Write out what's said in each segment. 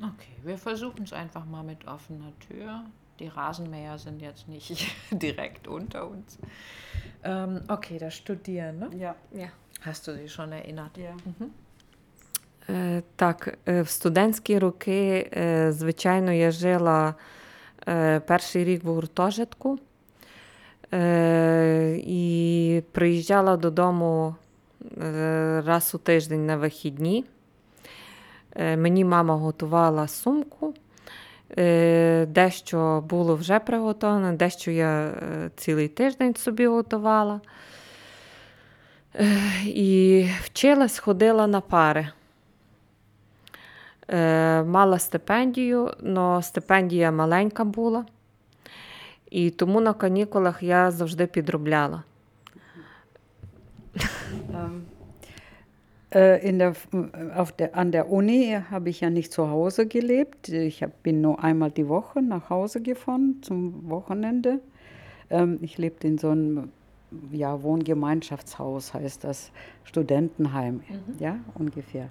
Okay, wir versuchen es einfach mal mit offener Tür. Die Rasenmäher sind jetzt nicht direkt unter uns. Ähm, okay, das Studieren, ne? Ja. Ja. Hast du dich schon erinnert? Ja. Е, Так, е, в студентські роки, е, звичайно, я жила е, перший рік в гуртожитку е, і приїжджала додому е, раз у тиждень на вихідні. Е, Мені мама готувала сумку. Е, Дещо було вже приготовлено, дещо я е, цілий тиждень собі готувала. І вчилась, ходила на пари. Мала стипендію, але стипендія маленька була. І тому на канікулах я завжди підробляла. Äh, in der, auf der, an der Uni habe ich ja nicht zu Hause gelebt. Ich hab, bin nur einmal die Woche nach Hause gefahren zum Wochenende. Ähm, ich lebte in so einem ja, Wohngemeinschaftshaus, heißt das, Studentenheim, ja, ungefähr.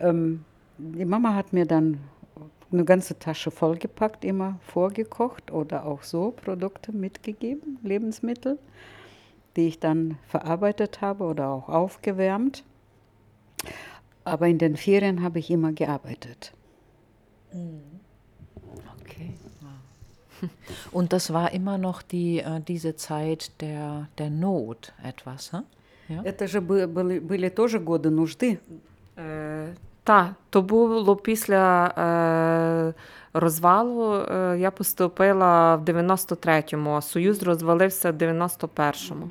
Ähm, die Mama hat mir dann eine ganze Tasche vollgepackt, immer vorgekocht oder auch so Produkte mitgegeben, Lebensmittel, die ich dann verarbeitet habe oder auch aufgewärmt. Aber in den Ferien habe ich immer gearbeitet. Okay. Wow. Und das war immer noch die, äh, diese Zeit der, der Not etwas, hm? Ja? Это же бы- были, были тоже годы нужды. Е, та, то було після е, розвалу. Е, я поступила в 93-му, а Союз розвалився в 91-му.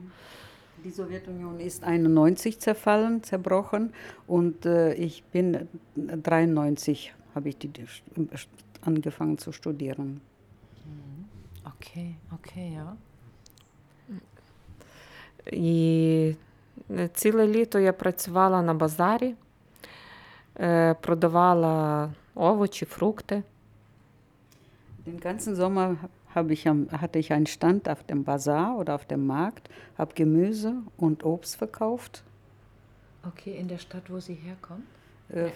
Die Sowjetunion ist 91 zerfallen, zerbrochen und äh, ich bin 93 habe ich die, die, angefangen zu studieren. Okay, okay, ja. І ціле літо я працювала на базарі, е, продавала овочі, фрукти. Den ganzen Sommer habe ich am, hatte ich einen Stand auf dem Bazar oder auf dem Markt, habe Gemüse und Obst verkauft. Okay, in der Stadt, wo sie herkommt? Äh,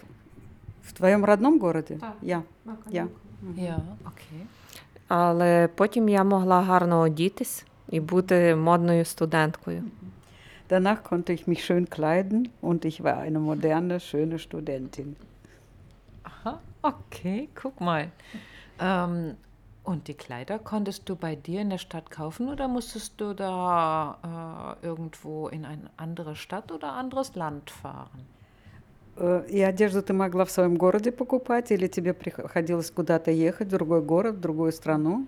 в твоем родном городе? Ja. ja. Ja, okay. Але потім я могла гарно одітись і бути модною студенткою. Danach konnte ich mich schön kleiden und ich war eine moderne, schöne Studentin. Aha, okay, guck mal. Ähm, und die Kleider konntest du bei dir in der Stadt kaufen oder musstest du da äh, irgendwo in eine andere Stadt oder anderes Land fahren? Э, И одежду ты могла в своем городе покупать или тебе приходилось куда-то ехать, в другой город, в другую страну?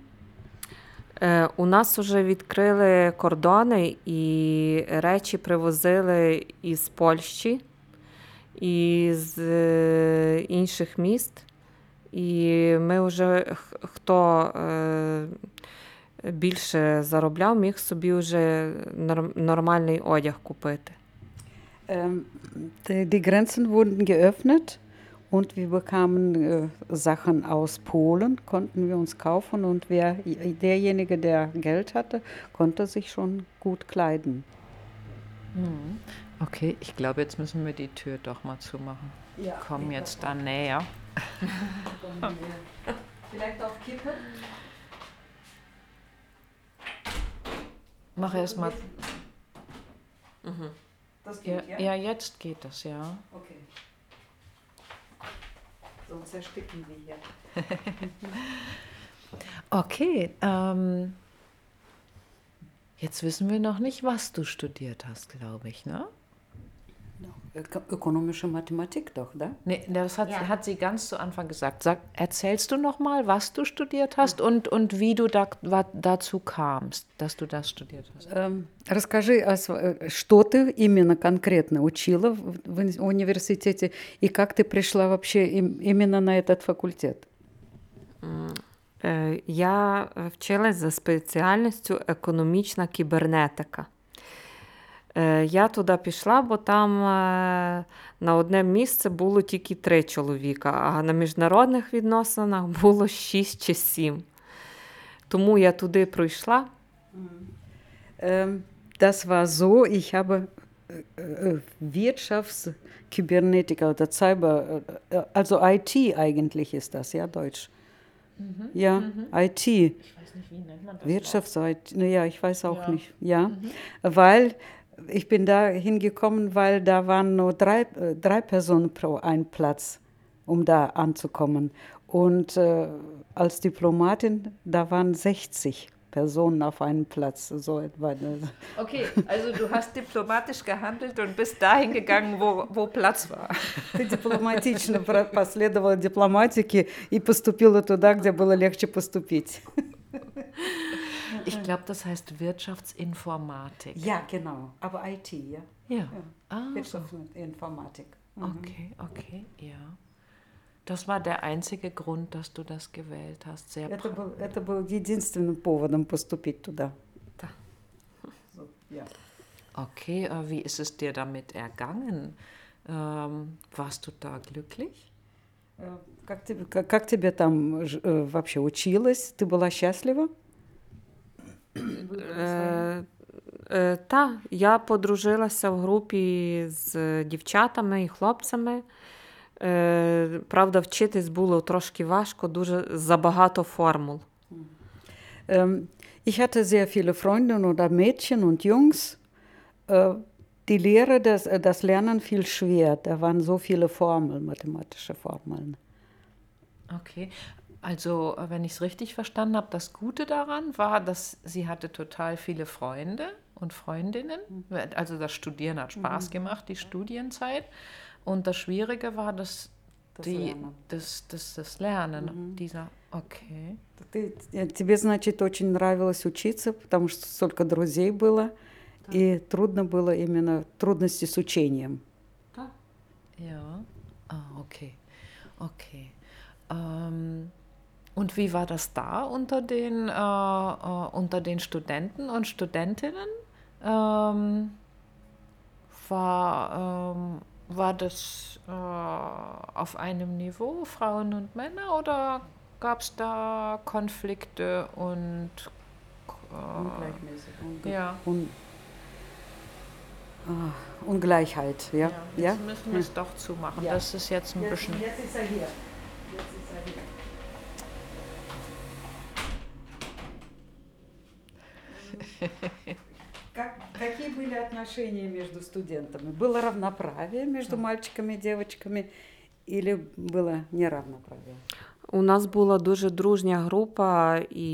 Е, У нас вже відкрили кордони і речі привозили із Польщі, і з е, інших міст. І ми вже х- хто е, більше заробляв, міг собі вже норм- нормальний одяг купити. Ähm, die, die Grenzen wurden geöffnet und wir bekamen äh, Sachen aus Polen, konnten wir uns kaufen und wer, derjenige, der Geld hatte, konnte sich schon gut kleiden. Okay, ich glaube, jetzt müssen wir die Tür doch mal zumachen. Ja, Kommen jetzt da näher. Vielleicht auf Kippe? Mach erst mal. Das Ja, geht, ja? ja, jetzt geht das, ja. Okay. Sonst ersticken wir hier. Okay, ähm, jetzt wissen wir noch nicht, was du studiert hast, glaube ich, ne? Ök ökonomische Mathematik doch, da? Nee, das hat, Ja. hat sie ganz zu Anfang gesagt. Sag, erzählst du noch mal, was du studiert hast und, und wie du da, wa- dazu kamst, dass du das studiert hast? Эм, Расскажи, о св- э, что ты именно конкретно учила в в уни- университете и как ты пришла вообще им- именно на этот факультет? Е, Я вчилась за спеціальністю економічна кібернетика. Е, Я туди пішла, бо там е, на одне місце було тільки три чоловіка, а на міжнародних відносинах було шість чи сім. Тому я туди пройшла. Ähm, Das war so, ich habe äh, Wirtschaftskybernetiker oder Cyber, äh, also IT eigentlich ist das, ja, Deutsch. Mhm. Ja, Mhm. IT. Ich weiß nicht, wie nennt man das? Wirtschafts-IT, naja, ich weiß auch Ja. nicht. Ja, Mhm. weil ich bin da hingekommen, weil da waren nur drei, äh, drei Personen pro einen Platz, um da anzukommen. Und äh, als Diplomatin, da waren 60 Personen auf einem Platz. So etwa. Okay, also du hast diplomatisch gehandelt und bist dahin gegangen, wo, wo Platz war. Ты дипломатично про- последовала дипломатике и поступила туда, где было легче поступить. Ich glaube, das heißt Wirtschaftsinformatik. Ja, genau. Aber IT, ja. Ja. Ah, so. Wirtschaftsinformatik. Okay, okay, ja. Das war der einzige Grund, dass du das gewählt hast. Sehr Это pra- был, это был единственным поводом поступить туда. Да. So, ja. Okay, äh, wie ist es dir damit ergangen? Ähm, warst du da glücklich? Э, Как тебе, как, как тебе там ж- э, вообще училась? Ты была счастлива? е, та, я подружилася в групі з дівчатами і хлопцями. Е, правда, вчитись було трошки важко, дуже забагато формул. Ähm, ich hatte sehr viele Freundinnen oder Mädchen und Jungs. Äh, die Lehre, das, äh, das Lernen fiel schwer. Da waren so viele Formeln, mathematische Formeln. Okay, also äh, wenn ich es richtig verstanden habe, das Gute daran war, dass sie hatte total viele Freunde und Freundinnen. Also das Studieren hat Spaß gemacht, die Studienzeit. Und das Schwierige war, dass Das die, Lernen. das, das, das Lernen dieser, okay. Ты, э, тебе, значит, очень нравилось учиться, потому что столько друзей было, и трудно было именно трудности с учением. Ja, ah, okay, okay. Ähm, und wie war das da unter den, äh, äh, unter den Studenten und Studentinnen? Ähm, war, ähm, war das äh, auf einem Niveau, Frauen und Männer, oder gab es da Konflikte und äh, ja. Un ah, Ungleichheit, ja. Ja, jetzt müssen wir es doch zumachen. Ja. Das ist jetzt ein bisschen. jetzt ist er hier. Jetzt ist er hier. Как, какие были отношения между студентами? Было равноправие между мальчиками и девочками или было неравноправие? У нас була дуже дружня група, і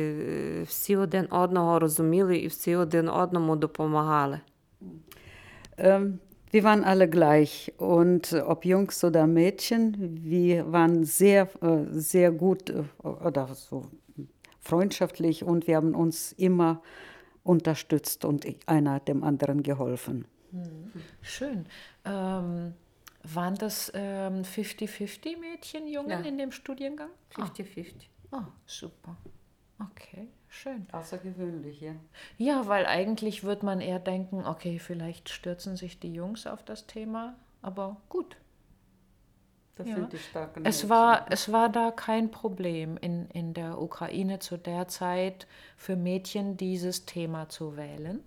е, всі один одного розуміли, і всі один одному допомагали. Ähm, wir waren alle gleich und äh, ob Jungs oder Mädchen, wir waren sehr, äh, sehr gut äh, oder so freundschaftlich und wir haben uns immer unterstützt und einer hat dem anderen geholfen. Schön. Ähm, waren das ähm, 50-50 Mädchen, Jungen Ja. in dem Studiengang? 50-50. Ah, super. Okay, schön. Außergewöhnlich, ja. Ja, weil eigentlich wird man eher denken, okay, vielleicht stürzen sich die Jungs auf das Thema, aber gut. Das Ja. sind die starken Es Mädchen. war, es war da kein Problem in, in der Ukraine zu der Zeit für Mädchen dieses Thema zu wählen.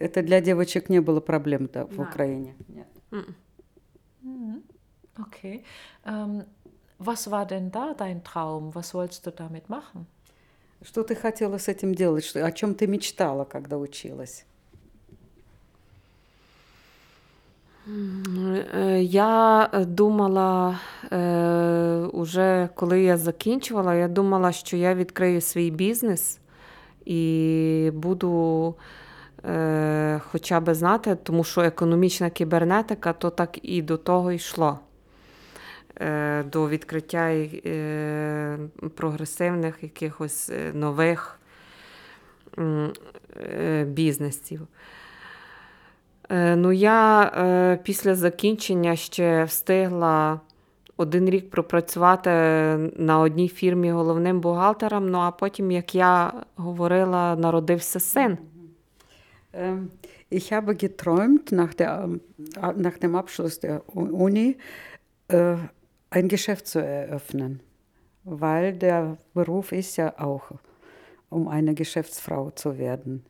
Это для девочек не было проблем да, в Да. Украине. Нет. Okay. Ähm, was war denn da dein Traum? Was wolltest du damit machen? Что ты хотела с этим делать? Что, о чем ты мечтала, когда училась? Е, Я е, думала, е, уже коли я закінчувала, я думала, що я відкрию свій бізнес і буду е, хоча б знати, тому що економічна кібернетика то так і до того йшло. До відкриття прогресивних якихось нових бізнесів. Е, Ну, я е, після закінчення ще встигла один рік пропрацювати на одній фірмі головним бухгалтером. Ну а потім, як я говорила, народився син. Ähm, ich habe geträumt, nach, der, ähm, nach dem Abschluss der Uni äh, ein Geschäft zu eröffnen, weil der Beruf ist ja auch, um eine Geschäftsfrau zu werden.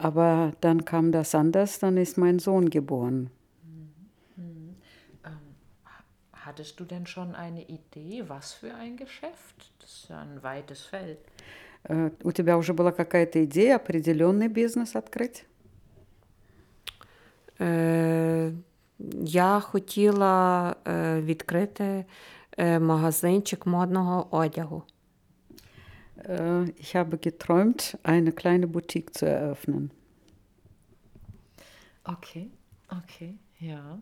Aber dann kam das anders, dann ist mein Sohn geboren. Ähm, ha- hattest du denn schon eine Idee, was für ein Geschäft? Das ist ja ein weites Feld. Э, У тебя уже была какая-то идея, определенный бизнес открыть? Е, я хотіла е, відкрити е, магазинчик модного одягу. Äh, Ich habe geträumt, eine kleine Boutique zu eröffnen. Okay, okay, ja.